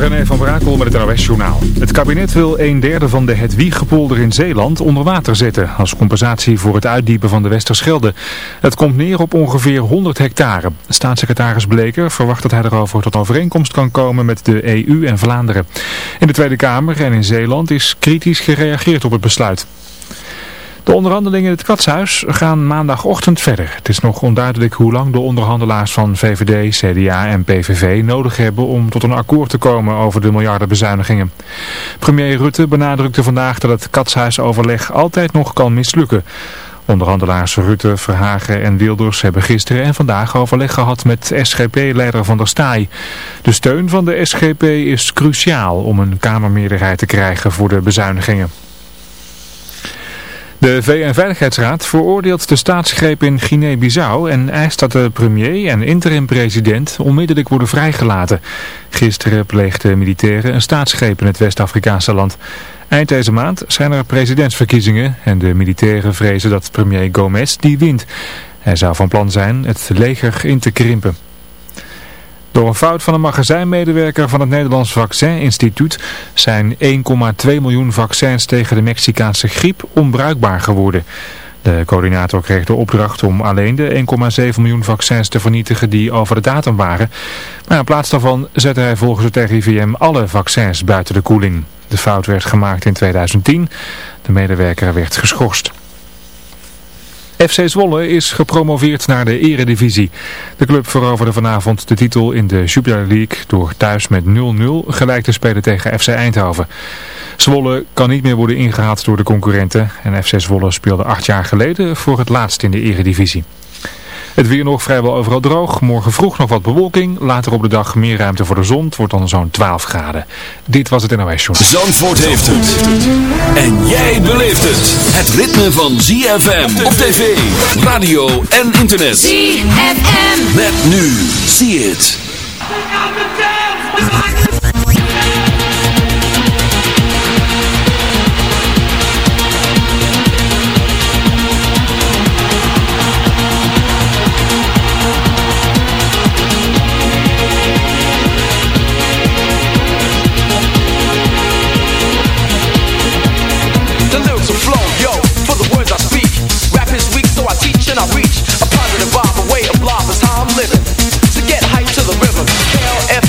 René van Brakel met het NOS-journaal. Het kabinet wil een derde van de Het Wiegepolder in Zeeland onder water zetten... als compensatie voor het uitdiepen van de Westerschelde. Het komt neer op ongeveer 100 hectare. Staatssecretaris Bleker verwacht dat hij erover tot overeenkomst kan komen met de EU en Vlaanderen. In de Tweede Kamer en in Zeeland is kritisch gereageerd op het besluit. De onderhandelingen in het katshuis gaan maandagochtend verder. Het is nog onduidelijk hoe lang de onderhandelaars van VVD, CDA en PVV nodig hebben om tot een akkoord te komen over de miljardenbezuinigingen. Premier Rutte benadrukte vandaag dat het katshuisoverleg altijd nog kan mislukken. Onderhandelaars Rutte, Verhagen en Wilders hebben gisteren en vandaag overleg gehad met SGP-leider Van der Staaij. De steun van de SGP is cruciaal om een kamermeerderheid te krijgen voor de bezuinigingen. De VN-veiligheidsraad veroordeelt de staatsgreep in Guinea-Bissau en eist dat de premier en interim-president onmiddellijk worden vrijgelaten. Gisteren pleegden militairen een staatsgreep in het West-Afrikaanse land. Eind deze maand zijn er presidentsverkiezingen en de militairen vrezen dat premier Gomez die wint. Hij zou van plan zijn het leger in te krimpen. Door een fout van een magazijnmedewerker van het Nederlands Vaccininstituut zijn 1,2 miljoen vaccins tegen de Mexicaanse griep onbruikbaar geworden. De coördinator kreeg de opdracht om alleen de 1,7 miljoen vaccins te vernietigen die over de datum waren. Maar in plaats daarvan zette hij volgens het RIVM alle vaccins buiten de koeling. De fout werd gemaakt in 2010. De medewerker werd geschorst. FC Zwolle is gepromoveerd naar de eredivisie. De club veroverde vanavond de titel in de Jupiler League door thuis met 0-0 gelijk te spelen tegen FC Eindhoven. Zwolle kan niet meer worden ingehaald door de concurrenten en FC Zwolle speelde acht jaar geleden voor het laatst in de eredivisie. Het weer nog vrijwel overal droog. Morgen vroeg nog wat bewolking. Later op de dag meer ruimte voor de zon. Het wordt dan zo'n 12 graden. Dit was het NOS Show. Zandvoort heeft het. En jij beleeft het. Het ritme van ZFM op tv, radio en internet. ZFM. Met nu. See it.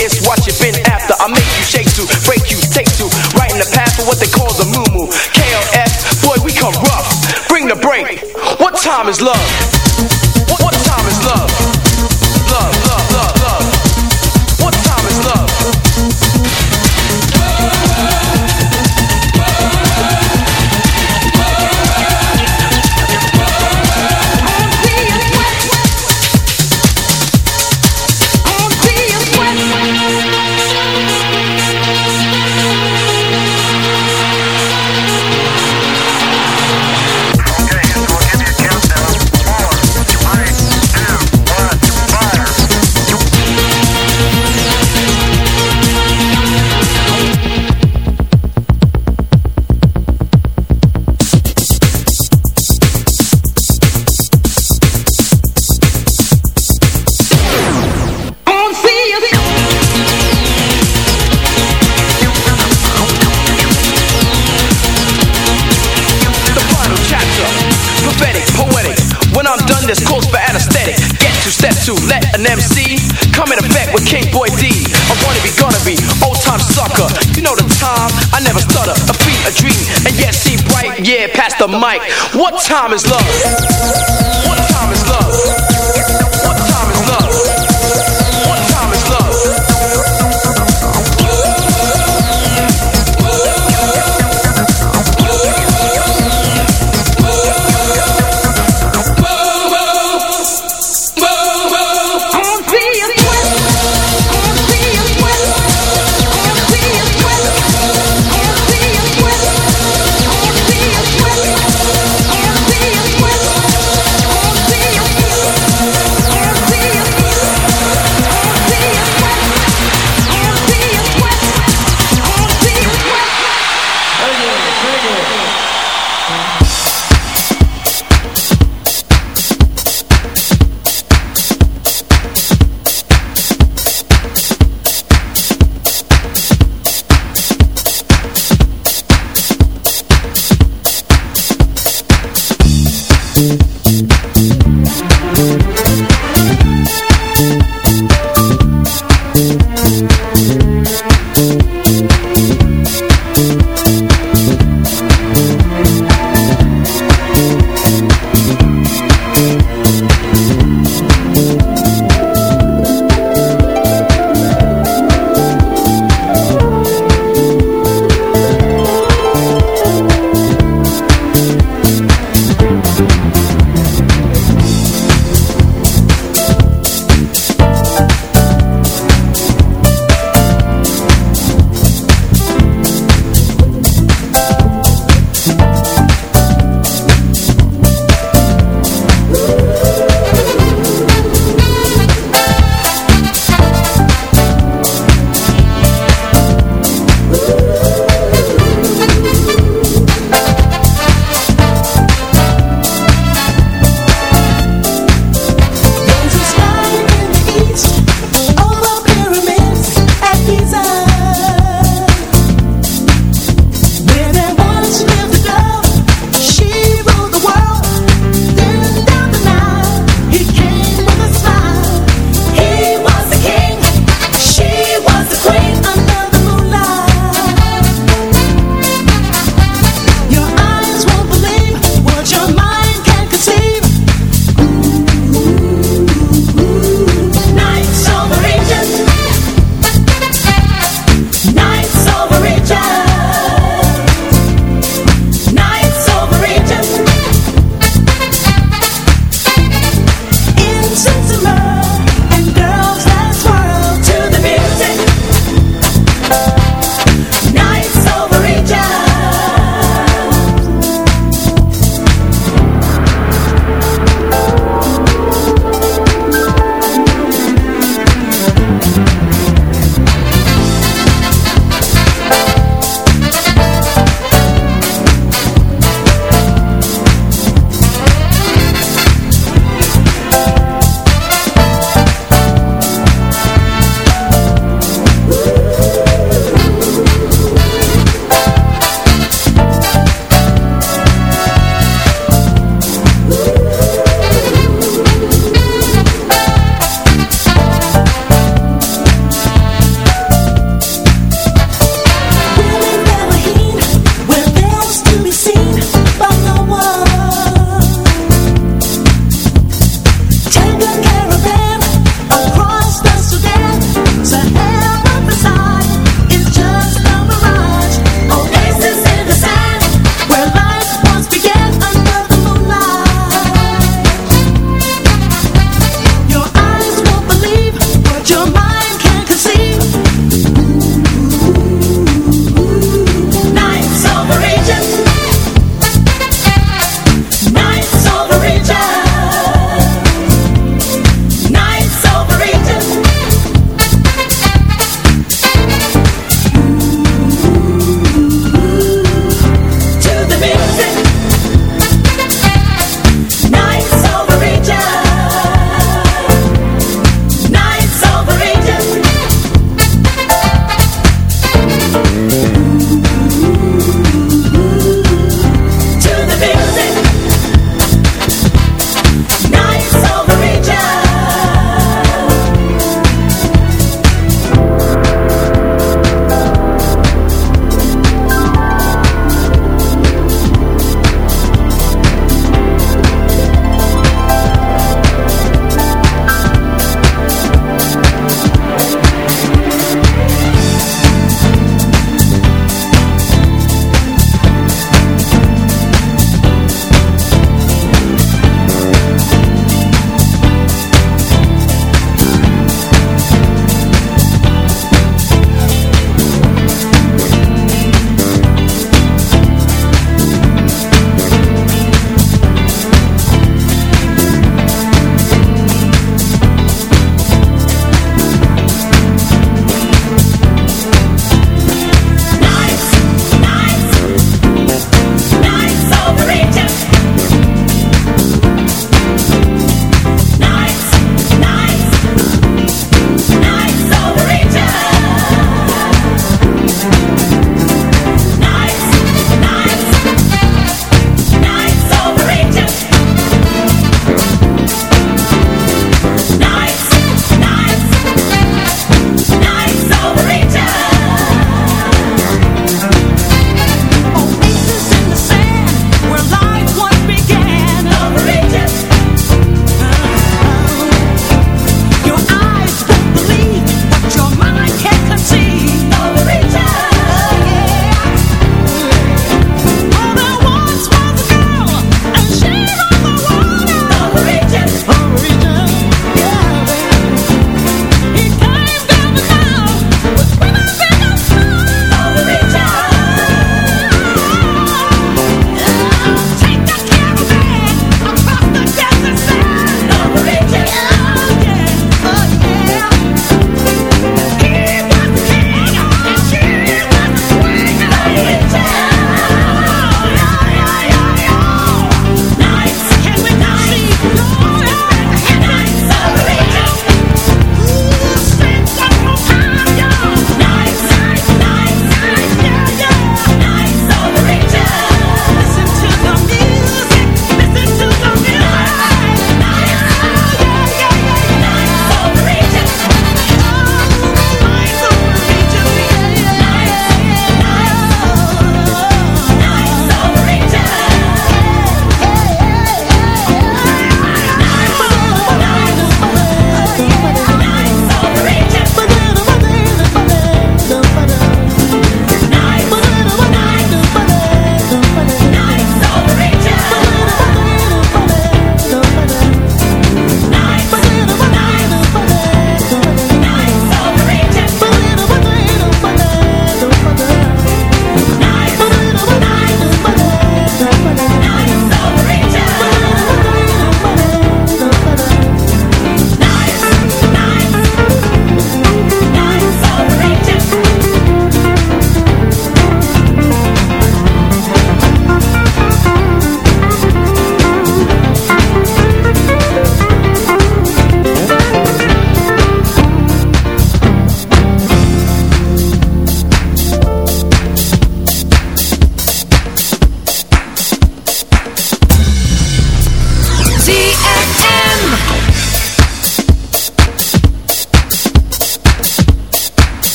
It's what you've been after. I make you shake to, break you, take to, right in the path for what they call the moo KLF, boy, we come rough. Bring the break. What time is love? What time is love?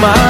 demais.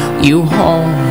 you home.